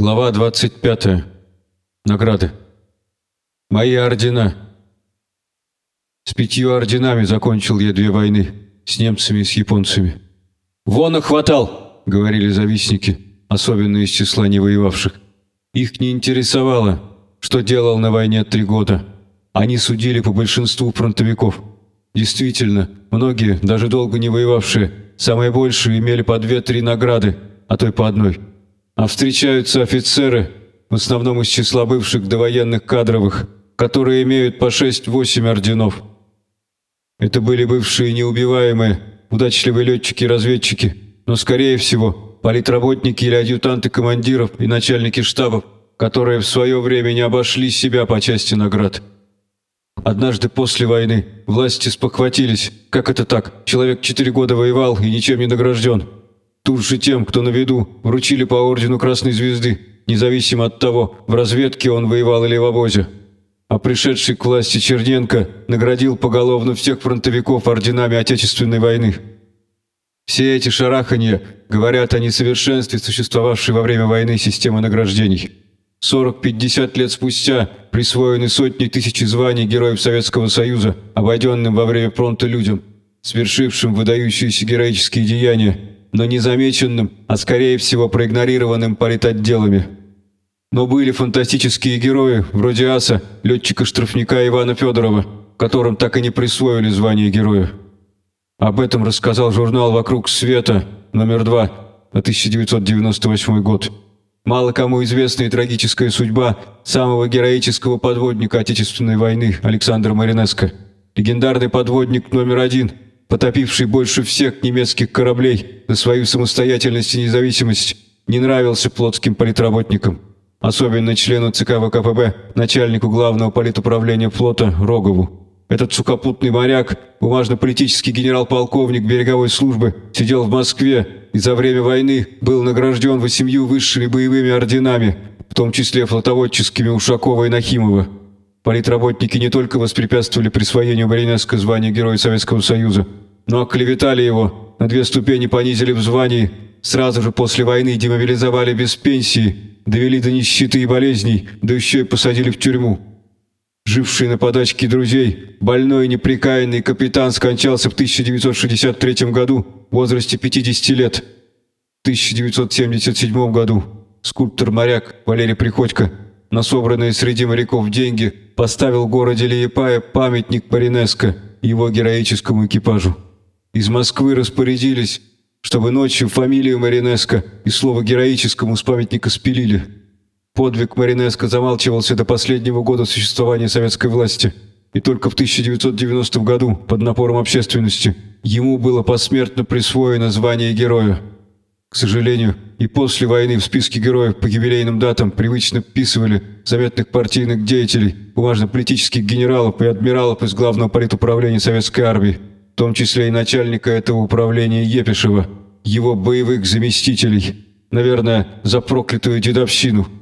Глава 25. Награды. Мои ордена. С пятью орденами закончил я две войны с немцами и с японцами. «Вон их хватал!» — говорили завистники, особенно из числа невоевавших. Их не интересовало, что делал на войне три года. Они судили по большинству фронтовиков. Действительно, многие, даже долго не воевавшие, самые большие имели по две-три награды, а то и по одной. А встречаются офицеры, в основном из числа бывших довоенных кадровых, которые имеют по 6-8 орденов. Это были бывшие неубиваемые, удачливые летчики и разведчики, но, скорее всего, политработники или адъютанты командиров и начальники штабов, которые в свое время не обошли себя по части наград. Однажды после войны власти спохватились, как это так, человек четыре года воевал и ничем не награжден. Тут же тем, кто на виду, вручили по ордену Красной Звезды, независимо от того, в разведке он воевал или в обозе. А пришедший к власти Черненко наградил поголовно всех фронтовиков орденами Отечественной войны. Все эти шараханья говорят о несовершенстве существовавшей во время войны системы награждений. 40-50 лет спустя присвоены сотни тысяч званий Героев Советского Союза, обойденным во время фронта людям, свершившим выдающиеся героические деяния, но незамеченным, а скорее всего проигнорированным политотделами. Но были фантастические герои, вроде Аса, летчика-штрафника Ивана Федорова, которым так и не присвоили звание героя. Об этом рассказал журнал «Вокруг света» номер 2 на 1998 год. Мало кому известна и трагическая судьба самого героического подводника Отечественной войны Александра Маринеско. Легендарный подводник номер один, потопивший больше всех немецких кораблей за свою самостоятельность и независимость, не нравился плотским политработникам, особенно члену ЦК ВКПБ, начальнику главного политуправления флота Рогову. Этот сухопутный моряк, бумажно-политический генерал-полковник береговой службы, сидел в Москве и за время войны был награжден восемью высшими боевыми орденами, в том числе флотоводческими Ушакова и Нахимова. Политработники не только воспрепятствовали присвоению Маринеско звания Героя Советского Союза, но оклеветали его, на две ступени понизили в звании, сразу же после войны демобилизовали без пенсии, довели до нищеты и болезней, да еще и посадили в тюрьму. Живший на подачке друзей, больной и неприкаянный капитан скончался в 1963 году в возрасте 50 лет. В 1977 году скульптор-моряк Валерий Приходько на собранные среди моряков деньги поставил в городе Лиепая памятник Паринеско его героическому экипажу. Из Москвы распорядились, чтобы ночью фамилию Маринеско и слово «героическому» с памятника спилили – Подвиг Маринеско замалчивался до последнего года существования советской власти, и только в 1990 году, под напором общественности, ему было посмертно присвоено звание героя. К сожалению, и после войны в списке героев по юбилейным датам привычно вписывали заметных партийных деятелей, важно-политических генералов и адмиралов из Главного политуправления Советской Армии, в том числе и начальника этого управления Епишева, его боевых заместителей, наверное, за проклятую дедовщину –